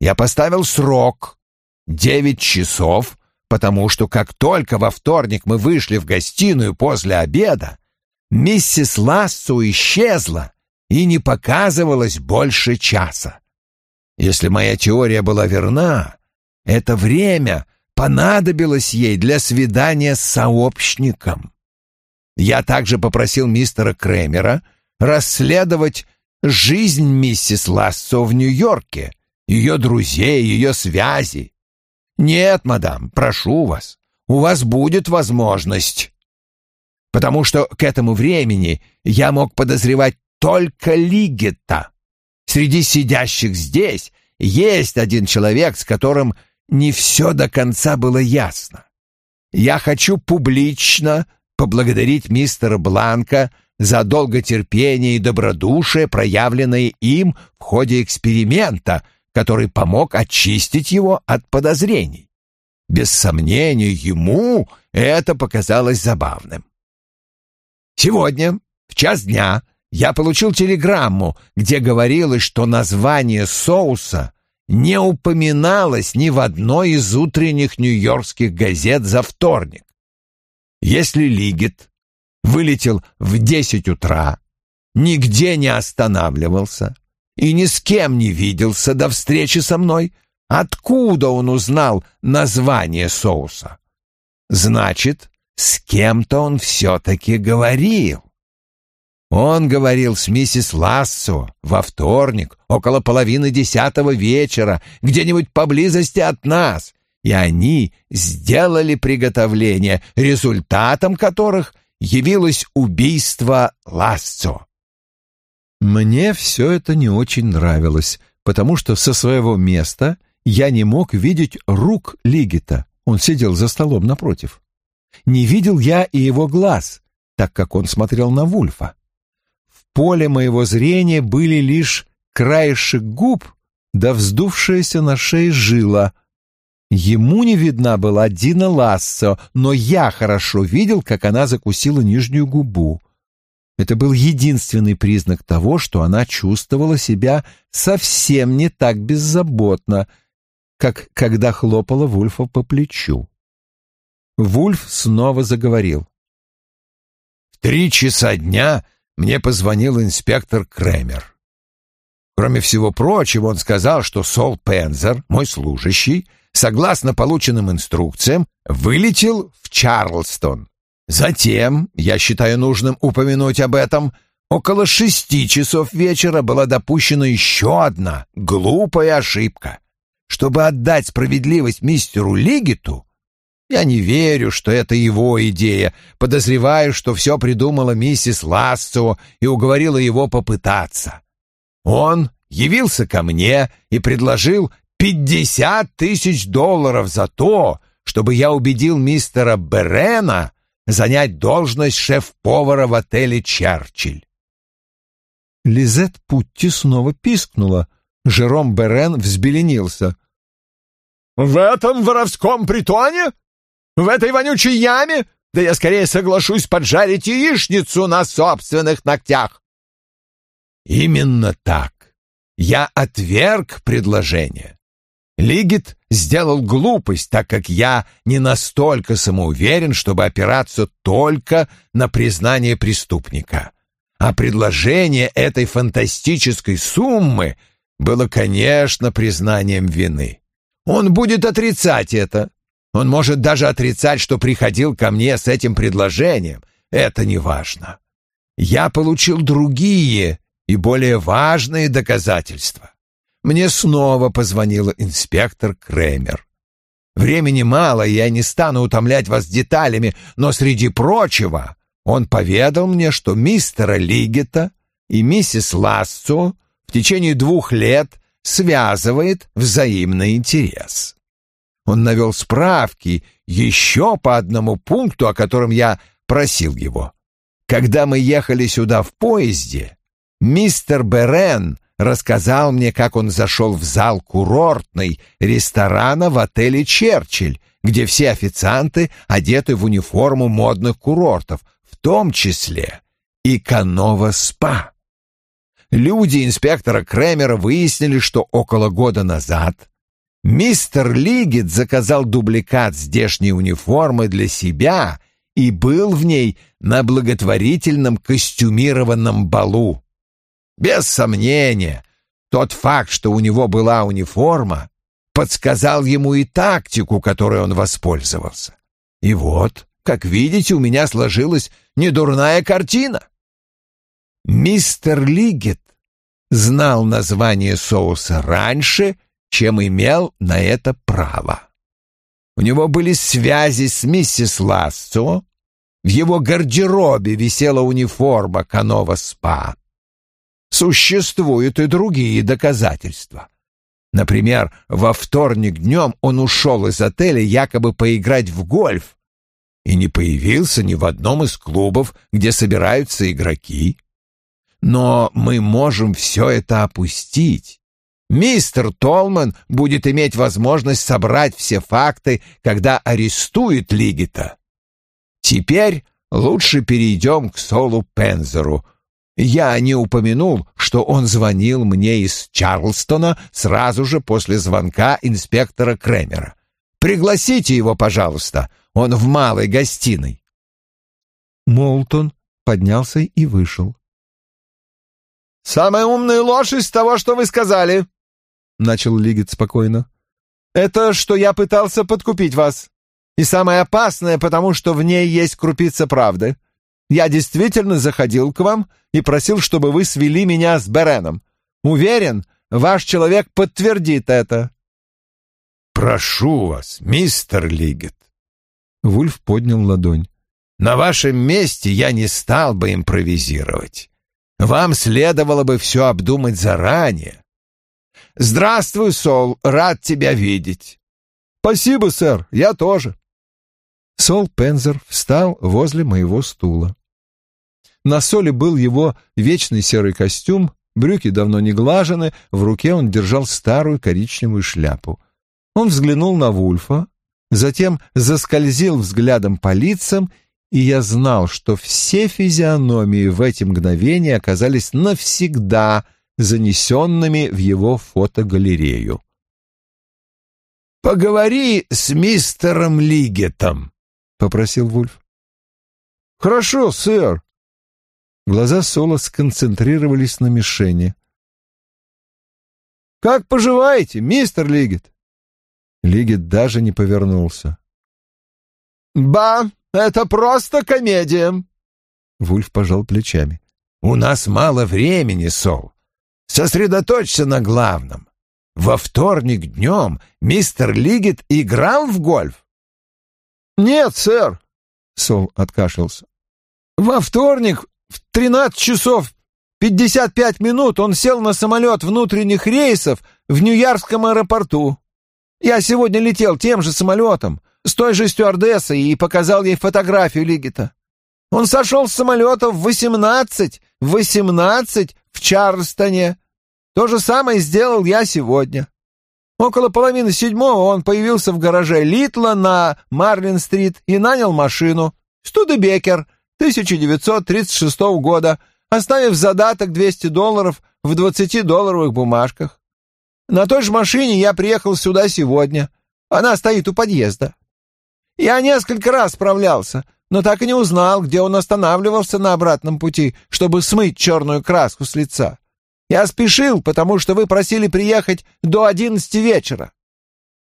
Я поставил срок — девять часов, потому что как только во вторник мы вышли в гостиную после обеда, миссис Лассу исчезла и не показывалась больше часа. Если моя теория была верна, это время понадобилось ей для свидания с сообщником. Я также попросил мистера Кремера расследовать жизнь миссис Лассо в Нью-Йорке, ее друзей, ее связи. Нет, мадам, прошу вас, у вас будет возможность. Потому что к этому времени я мог подозревать только Лигета. Среди сидящих здесь есть один человек, с которым не все до конца было ясно. Я хочу публично поблагодарить мистера Бланка за долготерпение и добродушие, проявленное им в ходе эксперимента, который помог очистить его от подозрений. Без сомнения, ему это показалось забавным. Сегодня, в час дня, я получил телеграмму, где говорилось, что название соуса не упоминалось ни в одной из утренних нью-йоркских газет за вторник. Если Лигет вылетел в десять утра, нигде не останавливался и ни с кем не виделся до встречи со мной, откуда он узнал название соуса? Значит, с кем-то он все-таки говорил. Он говорил с миссис Лассо во вторник, около половины десятого вечера, где-нибудь поблизости от нас, и они сделали приготовление, результатом которых явилось убийство Лассо. Мне все это не очень нравилось, потому что со своего места я не мог видеть рук Лигита, он сидел за столом напротив. Не видел я и его глаз, так как он смотрел на Вульфа поле моего зрения были лишь краешек губ да вздувшаяся на шее жила. Ему не видна была Дина Лассо, но я хорошо видел, как она закусила нижнюю губу. Это был единственный признак того, что она чувствовала себя совсем не так беззаботно, как когда хлопала Вульфа по плечу. Вульф снова заговорил. «В три часа дня мне позвонил инспектор Кремер. Кроме всего прочего, он сказал, что Сол Пензер, мой служащий, согласно полученным инструкциям, вылетел в Чарлстон. Затем, я считаю нужным упомянуть об этом, около шести часов вечера была допущена еще одна глупая ошибка. Чтобы отдать справедливость мистеру Лигиту, я не верю, что это его идея. Подозреваю, что все придумала миссис Лассо и уговорила его попытаться. Он явился ко мне и предложил пятьдесят тысяч долларов за то, чтобы я убедил мистера Берена занять должность шеф-повара в отеле «Черчилль». Лизет Путти снова пискнула. Жером Берен взбеленился. «В этом воровском притоне в этой вонючей яме? Да я скорее соглашусь поджарить яичницу на собственных ногтях. Именно так. Я отверг предложение. Лигит сделал глупость, так как я не настолько самоуверен, чтобы опираться только на признание преступника. А предложение этой фантастической суммы было, конечно, признанием вины. Он будет отрицать это, он может даже отрицать, что приходил ко мне с этим предложением. Это не важно. Я получил другие и более важные доказательства. Мне снова позвонил инспектор Кремер. Времени мало, я не стану утомлять вас деталями, но среди прочего он поведал мне, что мистера Лигета и миссис Лассо в течение двух лет связывает взаимный интерес. Он навел справки еще по одному пункту, о котором я просил его. Когда мы ехали сюда в поезде, мистер Берен рассказал мне, как он зашел в зал курортный ресторана в отеле «Черчилль», где все официанты одеты в униформу модных курортов, в том числе и Канова-спа. Люди инспектора Кремера выяснили, что около года назад мистер Лигет заказал дубликат здешней униформы для себя и был в ней на благотворительном костюмированном балу. Без сомнения, тот факт, что у него была униформа, подсказал ему и тактику, которой он воспользовался. И вот, как видите, у меня сложилась недурная картина. Мистер Лигет знал название соуса раньше, чем имел на это право. У него были связи с миссис Лассо, в его гардеробе висела униформа Канова-спа. Существуют и другие доказательства. Например, во вторник днем он ушел из отеля якобы поиграть в гольф и не появился ни в одном из клубов, где собираются игроки. Но мы можем все это опустить. Мистер Толман будет иметь возможность собрать все факты, когда арестует Лигита. Теперь лучше перейдем к Солу Пензеру — я не упомянул, что он звонил мне из Чарлстона сразу же после звонка инспектора Кремера. Пригласите его, пожалуйста, он в малой гостиной. Молтон поднялся и вышел. «Самая умная ложь из того, что вы сказали», — начал Лигит спокойно. «Это что я пытался подкупить вас. И самое опасное, потому что в ней есть крупица правды. Я действительно заходил к вам и просил, чтобы вы свели меня с Береном. Уверен, ваш человек подтвердит это». «Прошу вас, мистер Лигет». Вульф поднял ладонь. «На вашем месте я не стал бы импровизировать. Вам следовало бы все обдумать заранее. Здравствуй, Сол, рад тебя видеть». «Спасибо, сэр, я тоже». Сол Пензер встал возле моего стула. На Соле был его вечный серый костюм, брюки давно не глажены, в руке он держал старую коричневую шляпу. Он взглянул на Вульфа, затем заскользил взглядом по лицам, и я знал, что все физиономии в эти мгновения оказались навсегда занесенными в его фотогалерею. «Поговори с мистером Лигетом», — попросил Вульф. «Хорошо, сэр», Глаза Соло сконцентрировались на мишени. «Как поживаете, мистер Лигет?» Лигет даже не повернулся. «Ба, это просто комедия!» Вульф пожал плечами. «У нас мало времени, Сол. Сосредоточься на главном. Во вторник днем мистер Лигет играл в гольф?» «Нет, сэр», — Сол откашлялся. «Во вторник в 13 часов 55 минут он сел на самолет внутренних рейсов в Нью-Йоркском аэропорту. Я сегодня летел тем же самолетом, с той же стюардессой и показал ей фотографию Лигита. Он сошел с самолета в 18, в 18 в Чарльстоне. То же самое сделал я сегодня. Около половины седьмого он появился в гараже Литла на Марлин-стрит и нанял машину. Студебекер — 1936 года, оставив задаток 200 долларов в 20-долларовых бумажках. На той же машине я приехал сюда сегодня. Она стоит у подъезда. Я несколько раз справлялся, но так и не узнал, где он останавливался на обратном пути, чтобы смыть черную краску с лица. Я спешил, потому что вы просили приехать до одиннадцати вечера.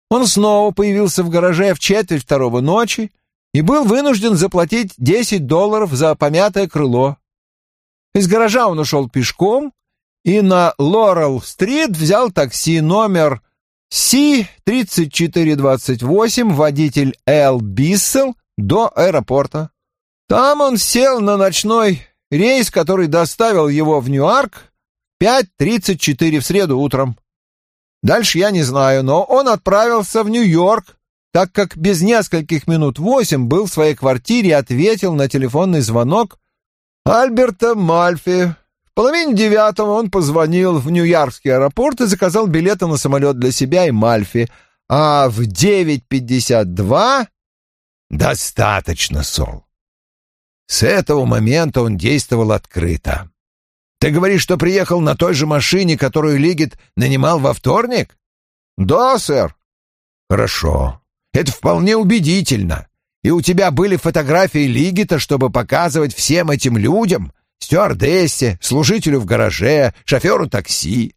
Он снова появился в гараже в четверть второго ночи, и был вынужден заплатить 10 долларов за помятое крыло. Из гаража он ушел пешком и на Лорел-стрит взял такси номер Си-3428, водитель Эл Биссел, до аэропорта. Там он сел на ночной рейс, который доставил его в Ньюарк 5.34 в среду утром. Дальше я не знаю, но он отправился в Нью-Йорк, так как без нескольких минут восемь был в своей квартире и ответил на телефонный звонок Альберта Мальфи в половине девятого он позвонил в Нью-Йоркский аэропорт и заказал билеты на самолет для себя и Мальфи, а в девять пятьдесят два Достаточно, Сол. С этого момента он действовал открыто. Ты говоришь, что приехал на той же машине, которую Лигит нанимал во вторник? Да, сэр. Хорошо. Это вполне убедительно. И у тебя были фотографии Лигита, чтобы показывать всем этим людям, стюардессе, служителю в гараже, шоферу такси.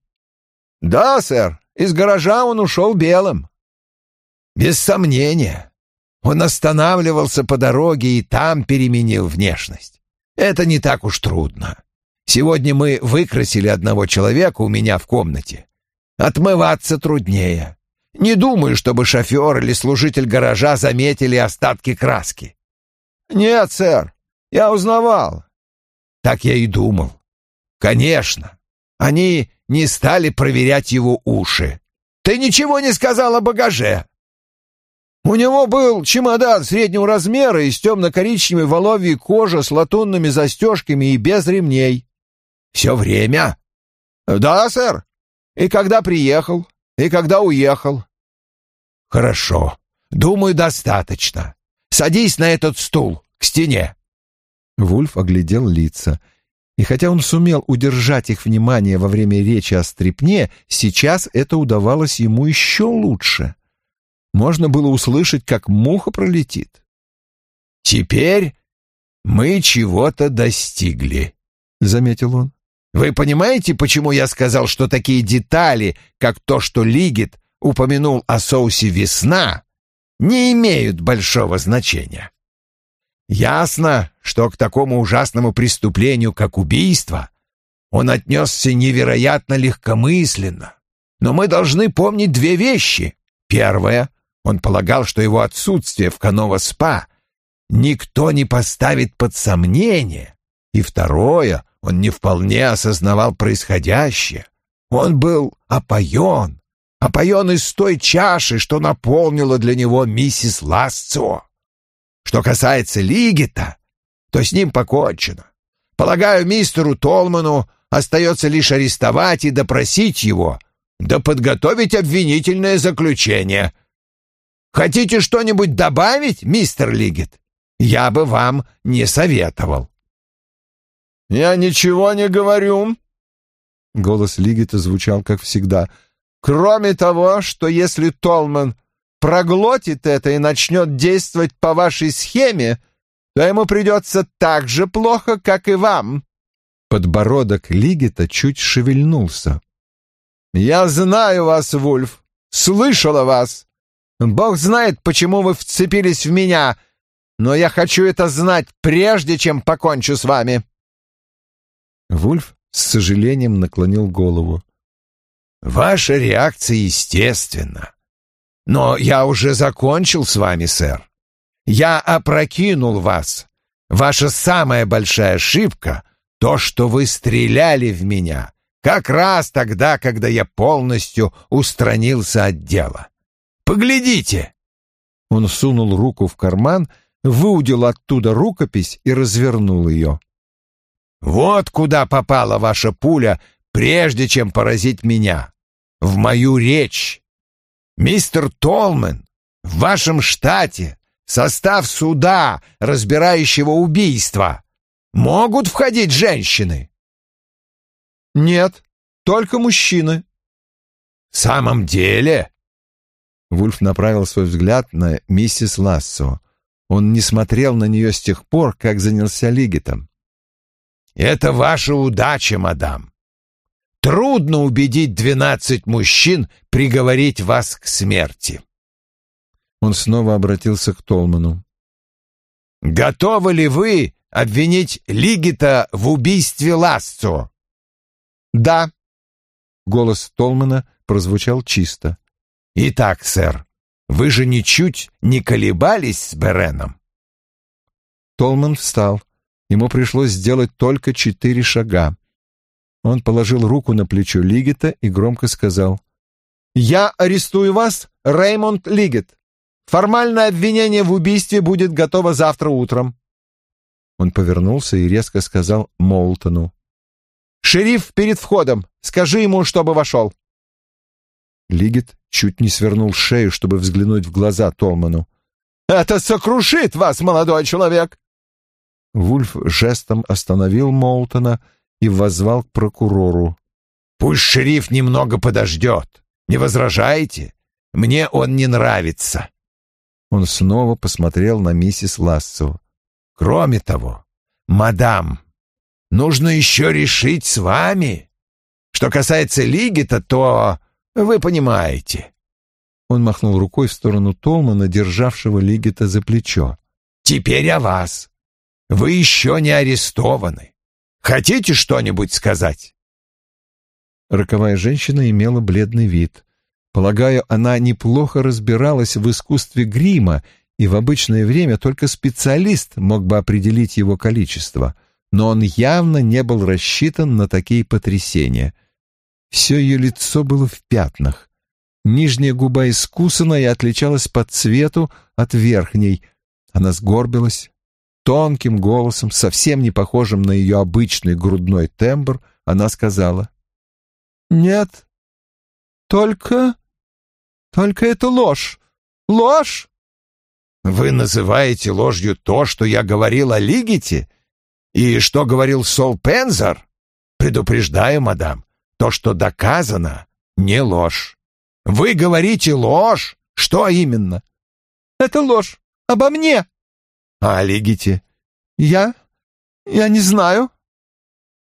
Да, сэр. Из гаража он ушел белым. Без сомнения. Он останавливался по дороге и там переменил внешность. Это не так уж трудно. Сегодня мы выкрасили одного человека у меня в комнате. Отмываться труднее. Не думаю, чтобы шофер или служитель гаража заметили остатки краски. Нет, сэр, я узнавал. Так я и думал. Конечно. Они не стали проверять его уши. Ты ничего не сказал о багаже. У него был чемодан среднего размера из темно-коричневой воловьей кожи с латунными застежками и без ремней. Все время? Да, сэр. И когда приехал, и когда уехал. Хорошо. Думаю, достаточно. Садись на этот стул, к стене. Вульф оглядел лица. И хотя он сумел удержать их внимание во время речи о стрепне, сейчас это удавалось ему еще лучше. Можно было услышать, как муха пролетит. «Теперь мы чего-то достигли», — заметил он. Вы понимаете, почему я сказал, что такие детали, как то, что Лигит упомянул о соусе «Весна», не имеют большого значения? Ясно, что к такому ужасному преступлению, как убийство, он отнесся невероятно легкомысленно. Но мы должны помнить две вещи. Первое, он полагал, что его отсутствие в Канова-СПА никто не поставит под сомнение. И второе, он не вполне осознавал происходящее. Он был опоен, опоен из той чаши, что наполнила для него миссис Ласцо. Что касается Лигита, то с ним покончено. Полагаю, мистеру Толману остается лишь арестовать и допросить его, да подготовить обвинительное заключение. Хотите что-нибудь добавить, мистер Лигит? Я бы вам не советовал. «Я ничего не говорю». Голос Лигита звучал, как всегда. «Кроме того, что если Толман проглотит это и начнет действовать по вашей схеме, то ему придется так же плохо, как и вам». Подбородок Лигита чуть шевельнулся. «Я знаю вас, Вульф, слышала вас. Бог знает, почему вы вцепились в меня, но я хочу это знать, прежде чем покончу с вами». Вульф с сожалением наклонил голову. «Ваша реакция естественна. Но я уже закончил с вами, сэр. Я опрокинул вас. Ваша самая большая ошибка — то, что вы стреляли в меня, как раз тогда, когда я полностью устранился от дела. Поглядите!» Он сунул руку в карман, выудил оттуда рукопись и развернул ее. Вот куда попала ваша пуля, прежде чем поразить меня. В мою речь. Мистер Толмен, в вашем штате состав суда, разбирающего убийства, могут входить женщины? Нет, только мужчины. В самом деле? Вульф направил свой взгляд на миссис Лассо. Он не смотрел на нее с тех пор, как занялся Лигитом. Это ваша удача, мадам. Трудно убедить двенадцать мужчин приговорить вас к смерти. Он снова обратился к Толману. Готовы ли вы обвинить Лигита в убийстве Ласцо? Да. Голос Толмана прозвучал чисто. Итак, сэр, вы же ничуть не колебались с Береном? Толман встал. Ему пришлось сделать только четыре шага. Он положил руку на плечо Лигета и громко сказал. «Я арестую вас, Реймонд Лигет. Формальное обвинение в убийстве будет готово завтра утром». Он повернулся и резко сказал Молтону. Шериф перед входом. Скажи ему, чтобы вошел». Лигет чуть не свернул шею, чтобы взглянуть в глаза Толману. «Это сокрушит вас, молодой человек!» Вульф жестом остановил Моутона и воззвал к прокурору. «Пусть шериф немного подождет. Не возражаете? Мне он не нравится». Он снова посмотрел на миссис Лассо. «Кроме того, мадам, нужно еще решить с вами. Что касается Лиги-то, то вы понимаете». Он махнул рукой в сторону Толмана, державшего Лигета за плечо. «Теперь о вас. Вы еще не арестованы. Хотите что-нибудь сказать?» Роковая женщина имела бледный вид. Полагаю, она неплохо разбиралась в искусстве грима, и в обычное время только специалист мог бы определить его количество, но он явно не был рассчитан на такие потрясения. Все ее лицо было в пятнах. Нижняя губа искусана и отличалась по цвету от верхней. Она сгорбилась. Тонким голосом, совсем не похожим на ее обычный грудной тембр, она сказала. «Нет, только... только это ложь. Ложь!» «Вы называете ложью то, что я говорил о Лигите? И что говорил Сол Пензер? Предупреждаю, мадам, то, что доказано, не ложь. Вы говорите ложь? Что именно? Это ложь. Обо мне. А о Лигите? Я... я не знаю.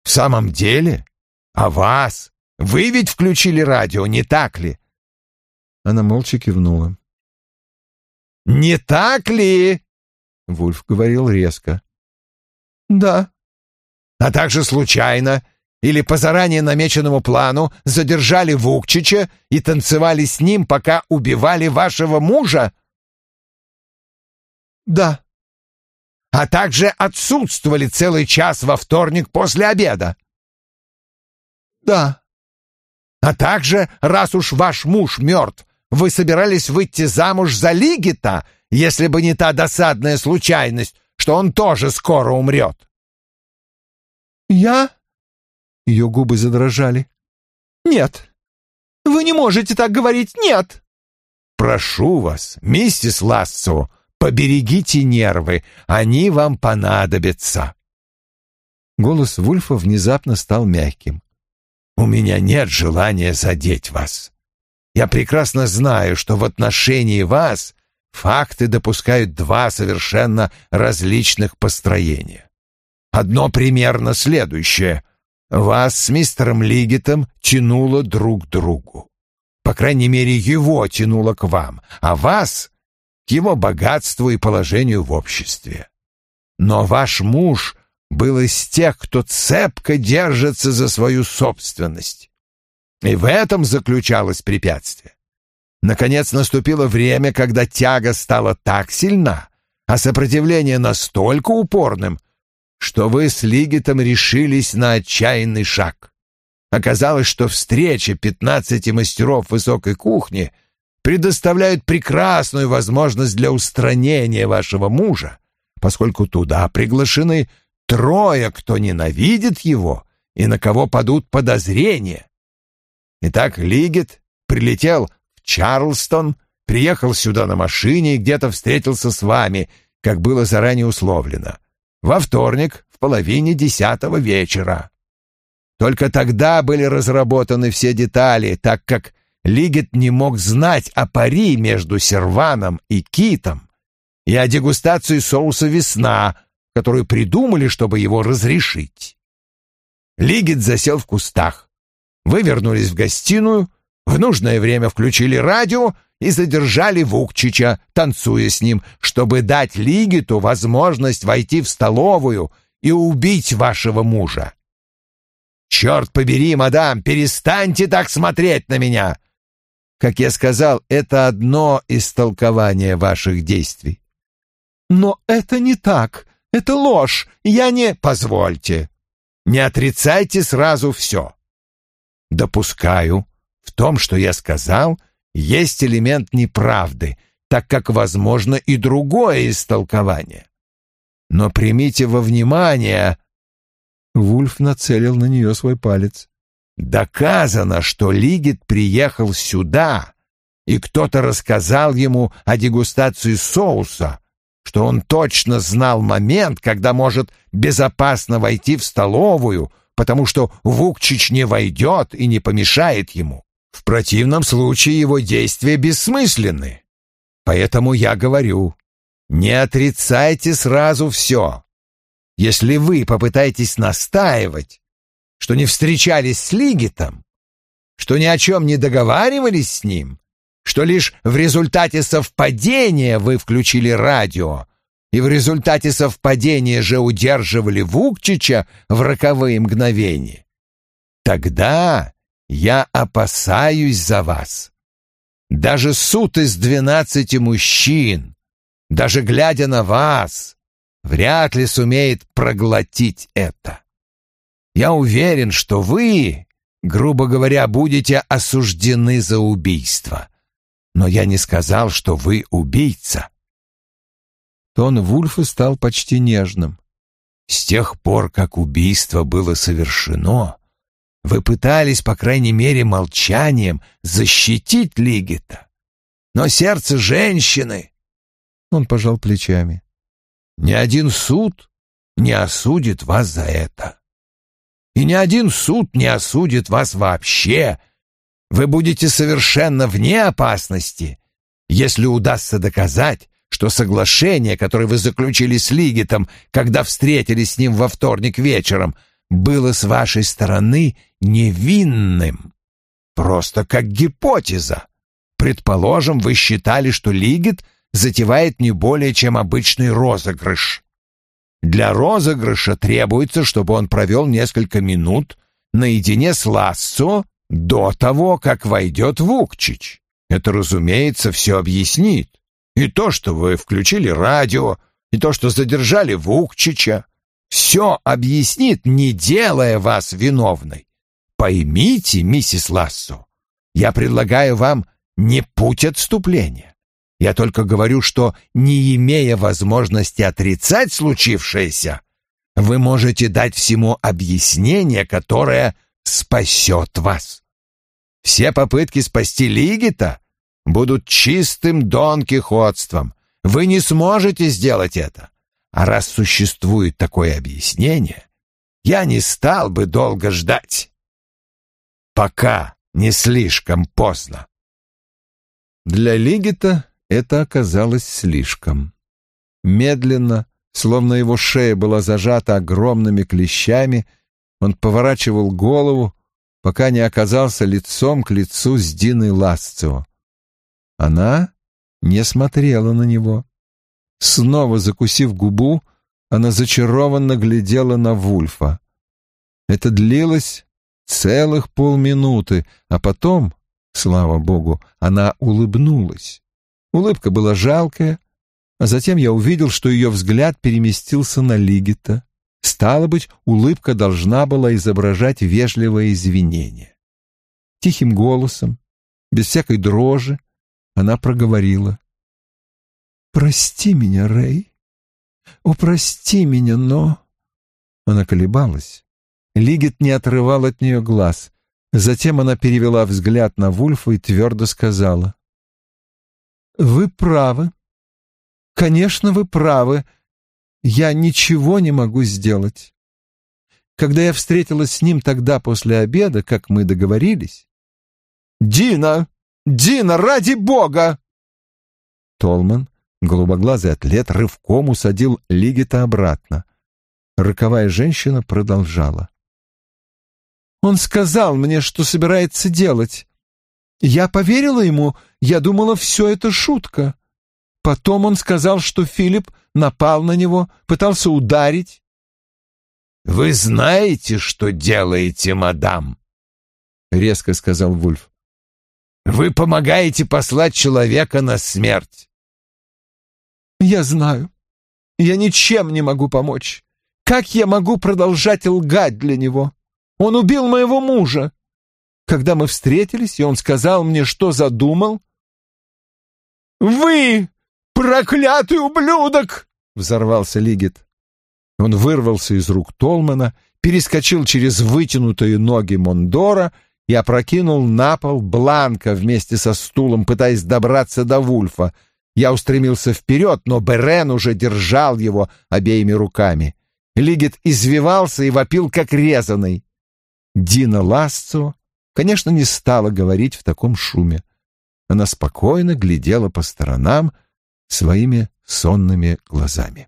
В самом деле? А вас? Вы ведь включили радио, не так ли? Она молча кивнула. «Не так ли?» — Вульф говорил резко. «Да». «А также случайно или по заранее намеченному плану задержали Вукчича и танцевали с ним, пока убивали вашего мужа?» «Да». «А также отсутствовали целый час во вторник после обеда?» «Да». «А также, раз уж ваш муж мертв, вы собирались выйти замуж за Лигита, если бы не та досадная случайность, что он тоже скоро умрет?» «Я?» Ее губы задрожали. «Нет, вы не можете так говорить, нет!» «Прошу вас, миссис Лассо, поберегите нервы, они вам понадобятся!» Голос Вульфа внезапно стал мягким. «У меня нет желания задеть вас. Я прекрасно знаю, что в отношении вас факты допускают два совершенно различных построения. Одно примерно следующее. Вас с мистером Лигитом тянуло друг к другу. По крайней мере, его тянуло к вам, а вас — к его богатству и положению в обществе. Но ваш муж был из тех, кто цепко держится за свою собственность. И в этом заключалось препятствие. Наконец наступило время, когда тяга стала так сильна, а сопротивление настолько упорным, что вы с Лигитом решились на отчаянный шаг. Оказалось, что встреча пятнадцати мастеров высокой кухни предоставляет прекрасную возможность для устранения вашего мужа, поскольку туда приглашены трое, кто ненавидит его и на кого падут подозрения. Итак, Лигит прилетел в Чарлстон, приехал сюда на машине и где-то встретился с вами, как было заранее условлено во вторник в половине десятого вечера. Только тогда были разработаны все детали, так как Лигет не мог знать о пари между Серваном и Китом и о дегустации соуса «Весна», которую придумали, чтобы его разрешить. Лигет засел в кустах. Вы вернулись в гостиную, в нужное время включили радио и задержали Вукчича, танцуя с ним, чтобы дать Лигиту возможность войти в столовую и убить вашего мужа. Черт побери, мадам, перестаньте так смотреть на меня. Как я сказал, это одно из толкования ваших действий. Но это не так. Это ложь. Я не... Позвольте. Не отрицайте сразу все. Допускаю. В том, что я сказал, — есть элемент неправды, так как возможно и другое истолкование. Но примите во внимание... Вульф нацелил на нее свой палец. «Доказано, что Лигит приехал сюда, и кто-то рассказал ему о дегустации соуса, что он точно знал момент, когда может безопасно войти в столовую, потому что Вукчич не войдет и не помешает ему. В противном случае его действия бессмысленны. Поэтому я говорю, не отрицайте сразу все. Если вы попытаетесь настаивать, что не встречались с Лигитом, что ни о чем не договаривались с ним, что лишь в результате совпадения вы включили радио, и в результате совпадения же удерживали Вукчича в роковые мгновения, тогда я опасаюсь за вас. Даже суд из двенадцати мужчин, даже глядя на вас, вряд ли сумеет проглотить это. Я уверен, что вы, грубо говоря, будете осуждены за убийство. Но я не сказал, что вы убийца. Тон Вульфа стал почти нежным. С тех пор, как убийство было совершено, вы пытались, по крайней мере, молчанием защитить Лигита. Но сердце женщины... Он пожал плечами. Ни один суд не осудит вас за это. И ни один суд не осудит вас вообще. Вы будете совершенно вне опасности, если удастся доказать, что соглашение, которое вы заключили с Лигитом, когда встретились с ним во вторник вечером, было с вашей стороны невинным. Просто как гипотеза. Предположим, вы считали, что Лигит затевает не более чем обычный розыгрыш. Для розыгрыша требуется, чтобы он провел несколько минут наедине с Лассо до того, как войдет Вукчич. Это, разумеется, все объяснит. И то, что вы включили радио, и то, что задержали Вукчича, все объяснит, не делая вас виновной. Поймите, миссис Лассо, я предлагаю вам не путь отступления. Я только говорю, что, не имея возможности отрицать случившееся, вы можете дать всему объяснение, которое спасет вас. Все попытки спасти Лигита будут чистым донкихотством. Вы не сможете сделать это. А раз существует такое объяснение, я не стал бы долго ждать. Пока не слишком поздно. Для Лигита это оказалось слишком. Медленно, словно его шея была зажата огромными клещами, он поворачивал голову, пока не оказался лицом к лицу с Диной Ласцио. Она не смотрела на него. Снова закусив губу, она зачарованно глядела на Вульфа. Это длилось целых полминуты, а потом, слава богу, она улыбнулась. Улыбка была жалкая, а затем я увидел, что ее взгляд переместился на Лигита. Стало быть, улыбка должна была изображать вежливое извинение. Тихим голосом, без всякой дрожи, она проговорила. «Прости меня, Рэй. О, прости меня, но...» Она колебалась. Лигит не отрывал от нее глаз. Затем она перевела взгляд на Вульфа и твердо сказала. «Вы правы. Конечно, вы правы. Я ничего не могу сделать. Когда я встретилась с ним тогда после обеда, как мы договорились...» «Дина! Дина, ради бога!» Толман Голубоглазый атлет рывком усадил Лигита обратно. Роковая женщина продолжала. «Он сказал мне, что собирается делать. Я поверила ему, я думала, все это шутка. Потом он сказал, что Филипп напал на него, пытался ударить. «Вы знаете, что делаете, мадам?» — резко сказал Вульф. «Вы помогаете послать человека на смерть. Я знаю. Я ничем не могу помочь. Как я могу продолжать лгать для него? Он убил моего мужа. Когда мы встретились, и он сказал мне, что задумал... «Вы, проклятый ублюдок!» — взорвался Лигит. Он вырвался из рук Толмана, перескочил через вытянутые ноги Мондора и опрокинул на пол Бланка вместе со стулом, пытаясь добраться до Вульфа. Я устремился вперед, но Берен уже держал его обеими руками. Лигет извивался и вопил, как резаный. Дина Ласцо, конечно, не стала говорить в таком шуме. Она спокойно глядела по сторонам своими сонными глазами.